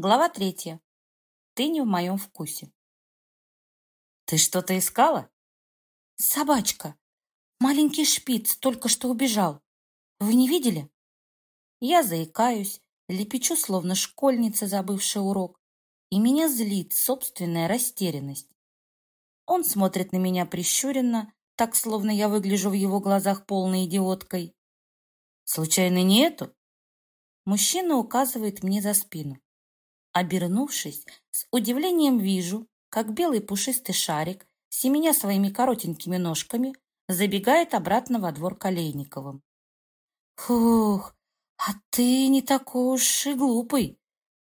Глава третья. Ты не в моем вкусе. Ты что-то искала? Собачка. Маленький шпиц только что убежал. Вы не видели? Я заикаюсь, лепечу, словно школьница, забывшая урок, и меня злит собственная растерянность. Он смотрит на меня прищуренно, так, словно я выгляжу в его глазах полной идиоткой. Случайно не эту? Мужчина указывает мне за спину. Обернувшись, с удивлением вижу, как белый пушистый шарик, семеня своими коротенькими ножками, забегает обратно во двор Колейниковым. «Фух, а ты не такой уж и глупый!»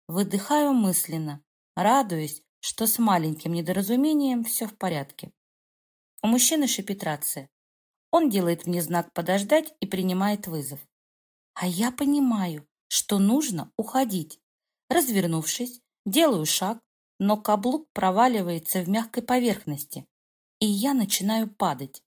Выдыхаю мысленно, радуясь, что с маленьким недоразумением все в порядке. У мужчины шипит рация. Он делает мне знак подождать и принимает вызов. А я понимаю, что нужно уходить. Развернувшись, делаю шаг, но каблук проваливается в мягкой поверхности, и я начинаю падать.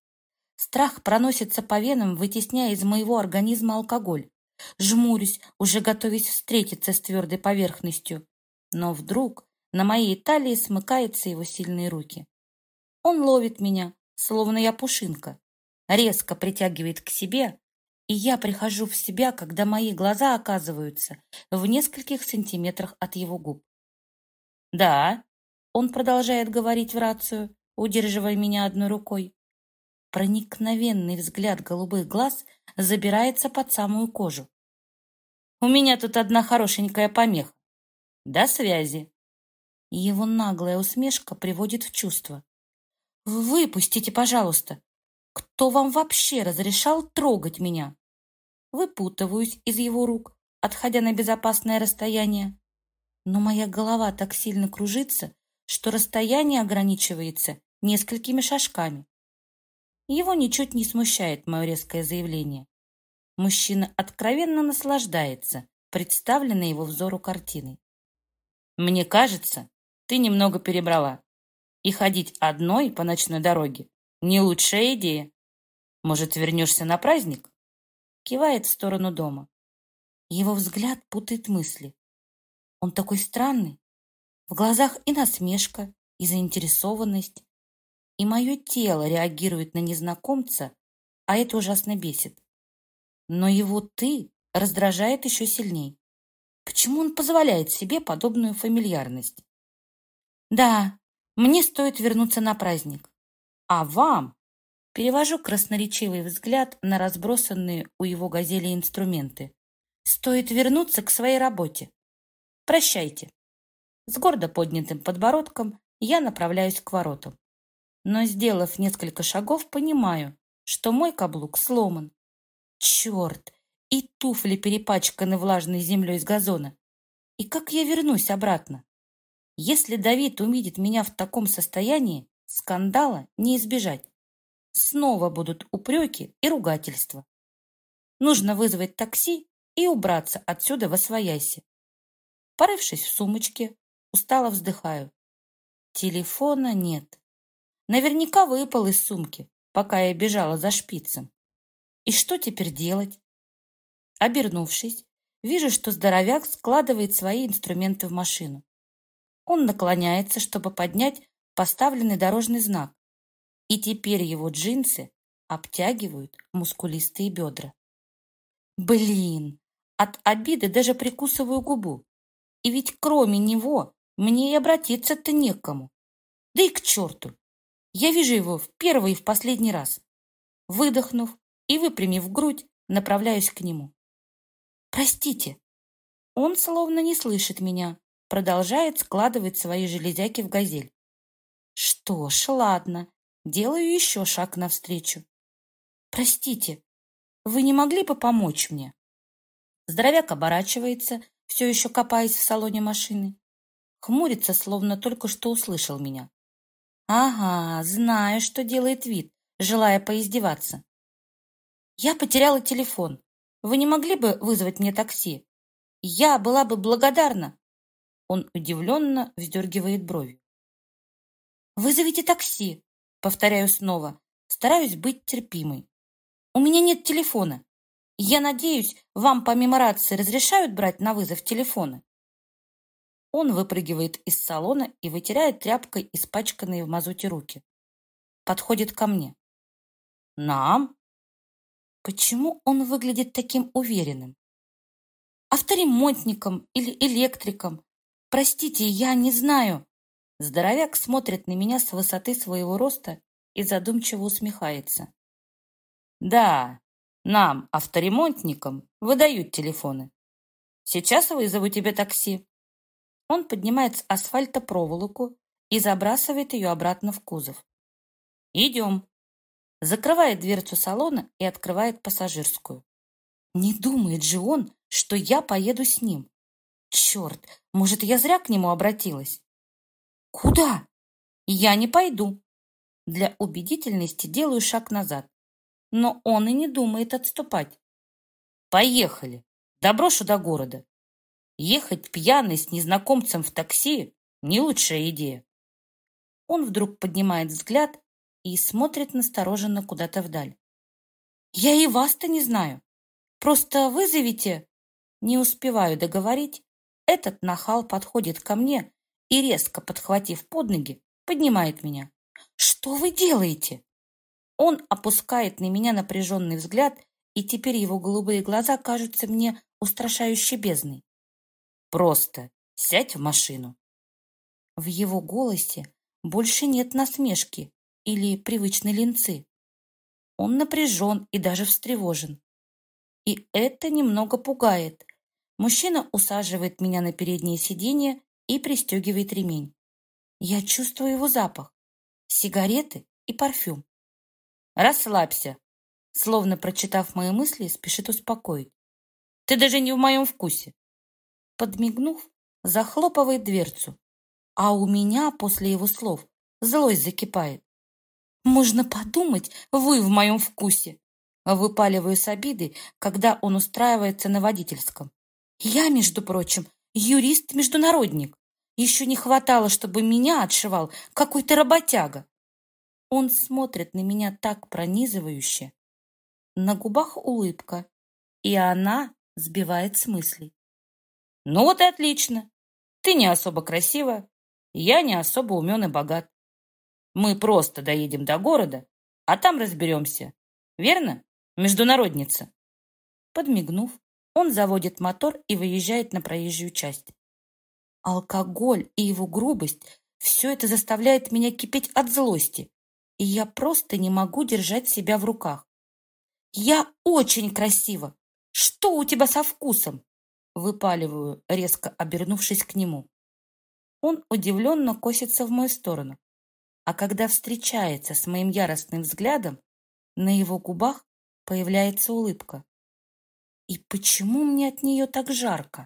Страх проносится по венам, вытесняя из моего организма алкоголь. Жмурюсь, уже готовясь встретиться с твердой поверхностью. Но вдруг на моей талии смыкаются его сильные руки. Он ловит меня, словно я пушинка, резко притягивает к себе, и я прихожу в себя, когда мои глаза оказываются в нескольких сантиметрах от его губ. «Да», — он продолжает говорить в рацию, удерживая меня одной рукой. Проникновенный взгляд голубых глаз забирается под самую кожу. «У меня тут одна хорошенькая помеха. До связи». Его наглая усмешка приводит в чувство. «Выпустите, пожалуйста. Кто вам вообще разрешал трогать меня? Выпутываюсь из его рук, отходя на безопасное расстояние. Но моя голова так сильно кружится, что расстояние ограничивается несколькими шажками. Его ничуть не смущает мое резкое заявление. Мужчина откровенно наслаждается представленной его взору картиной. «Мне кажется, ты немного перебрала. И ходить одной по ночной дороге не лучшая идея. Может, вернешься на праздник? Кивает в сторону дома. Его взгляд путает мысли. Он такой странный. В глазах и насмешка, и заинтересованность. И мое тело реагирует на незнакомца, а это ужасно бесит. Но его «ты» раздражает еще сильней. Почему он позволяет себе подобную фамильярность? Да, мне стоит вернуться на праздник. А вам? Перевожу красноречивый взгляд на разбросанные у его газели инструменты. Стоит вернуться к своей работе. Прощайте. С гордо поднятым подбородком я направляюсь к воротам. Но, сделав несколько шагов, понимаю, что мой каблук сломан. Черт! И туфли перепачканы влажной землей с газона. И как я вернусь обратно? Если Давид увидит меня в таком состоянии, Скандала не избежать. Снова будут упреки и ругательства. Нужно вызвать такси и убраться отсюда во свояси. Порывшись в сумочке, устало вздыхаю. Телефона нет. Наверняка выпал из сумки, пока я бежала за шпицем. И что теперь делать? Обернувшись, вижу, что здоровяк складывает свои инструменты в машину. Он наклоняется, чтобы поднять поставленный дорожный знак, и теперь его джинсы обтягивают мускулистые бедра. Блин, от обиды даже прикусываю губу. И ведь кроме него мне и обратиться-то некому. Да и к черту. Я вижу его в первый и в последний раз. Выдохнув и выпрямив грудь, направляюсь к нему. «Простите». Он словно не слышит меня, продолжает складывать свои железяки в газель. Что ж, ладно, делаю еще шаг навстречу. Простите, вы не могли бы помочь мне? Здоровяк оборачивается, все еще копаясь в салоне машины. Хмурится, словно только что услышал меня. Ага, знаю, что делает вид, желая поиздеваться. Я потеряла телефон. Вы не могли бы вызвать мне такси? Я была бы благодарна. Он удивленно вздергивает брови. «Вызовите такси!» Повторяю снова. Стараюсь быть терпимой. «У меня нет телефона. Я надеюсь, вам помимо рации разрешают брать на вызов телефоны?» Он выпрыгивает из салона и вытирает тряпкой испачканные в мазуте руки. Подходит ко мне. «Нам?» Почему он выглядит таким уверенным? Авторемонтником или электриком? Простите, я не знаю. Здоровяк смотрит на меня с высоты своего роста и задумчиво усмехается. Да, нам, авторемонтникам, выдают телефоны. Сейчас вызову тебе такси. Он поднимает с асфальта проволоку и забрасывает ее обратно в кузов. Идем. Закрывает дверцу салона и открывает пассажирскую. Не думает же он, что я поеду с ним. Черт, может, я зря к нему обратилась? Куда? Я не пойду. Для убедительности делаю шаг назад. Но он и не думает отступать. Поехали. Доброшу до города. Ехать пьяный с незнакомцем в такси – не лучшая идея. Он вдруг поднимает взгляд и смотрит настороженно куда-то вдаль. «Я и вас-то не знаю. Просто вызовите...» Не успеваю договорить. Этот нахал подходит ко мне и, резко подхватив под ноги, поднимает меня. «Что вы делаете?» Он опускает на меня напряженный взгляд, и теперь его голубые глаза кажутся мне устрашающе бездной. Просто сядь в машину. В его голосе больше нет насмешки или привычной линцы. Он напряжен и даже встревожен. И это немного пугает. Мужчина усаживает меня на переднее сиденье и пристегивает ремень. Я чувствую его запах, сигареты и парфюм. «Расслабься», словно прочитав мои мысли, спешит успокоить. «Ты даже не в моем вкусе подмигнув, захлопывает дверцу. А у меня после его слов злость закипает. Можно подумать, вы в моем вкусе. Выпаливаю с обиды, когда он устраивается на водительском. Я, между прочим, юрист-международник. Еще не хватало, чтобы меня отшивал какой-то работяга. Он смотрит на меня так пронизывающе. На губах улыбка, и она сбивает с мыслей. Ну вот и отлично. Ты не особо красива, я не особо умен и богат. Мы просто доедем до города, а там разберемся. Верно, международница? Подмигнув, он заводит мотор и выезжает на проезжую часть. Алкоголь и его грубость – все это заставляет меня кипеть от злости, и я просто не могу держать себя в руках. Я очень красива. Что у тебя со вкусом? Выпаливаю, резко обернувшись к нему. Он удивленно косится в мою сторону. А когда встречается с моим яростным взглядом, на его губах появляется улыбка. И почему мне от нее так жарко?